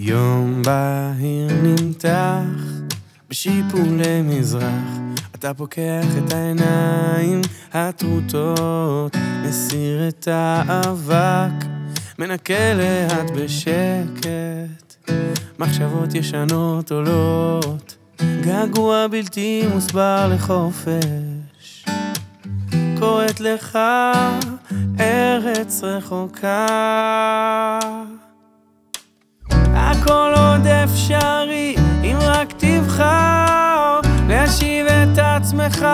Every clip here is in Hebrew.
יום בהיר נמתח בשיפולי מזרח אתה פוקח את העיניים הטרוטות מסיר את האבק מנקה לאט בשקט. מחשבות ישנות עולות געגוע בלתי מוסבר לחופש. קוראת לך ארץ רחוקה אפשרי אם רק תבחר להשיב את עצמך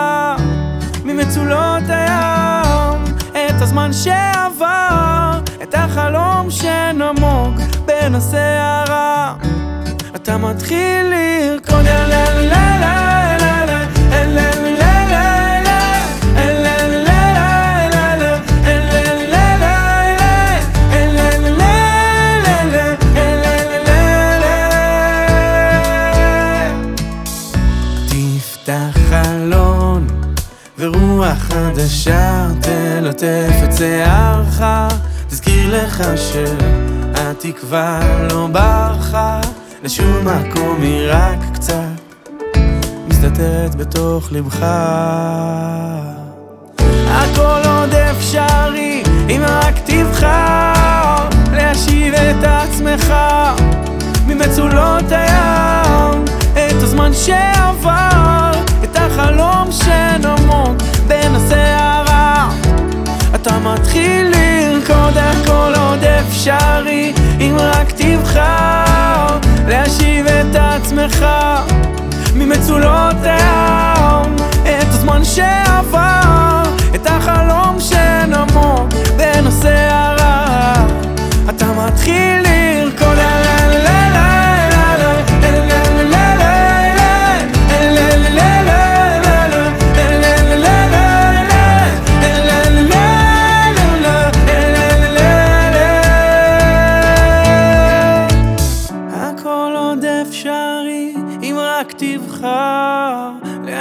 ממצולות הים את הזמן שעבר את החלום שנמוג בין הסערה אתה מתחיל לרקוד לה לה לה ורוח חדשה תלטף את שערך תזכיר לך שהתקווה לא ברחה. לשום מקום היא רק קצת מסתתרת בתוך לבך הכל עוד אפשרי אם רק תבחר להשיב את עצמך ממצולות הים. את הזמן שעבר אפשרי אם רק תבחר להשיב את עצמך ממצולות הים את הזמן שעבר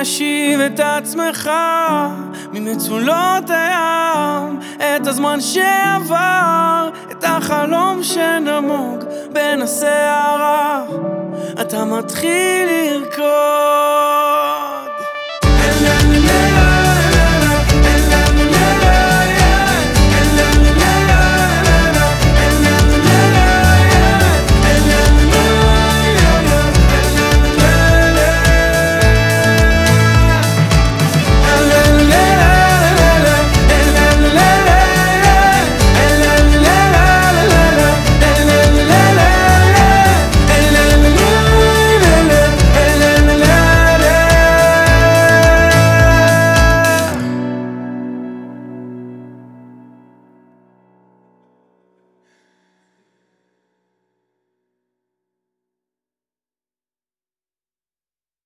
להשיב את עצמך ממצולות הים. את הזמן שעבר את החלום שנמוג בין הסערה. אתה מתחיל לרקוד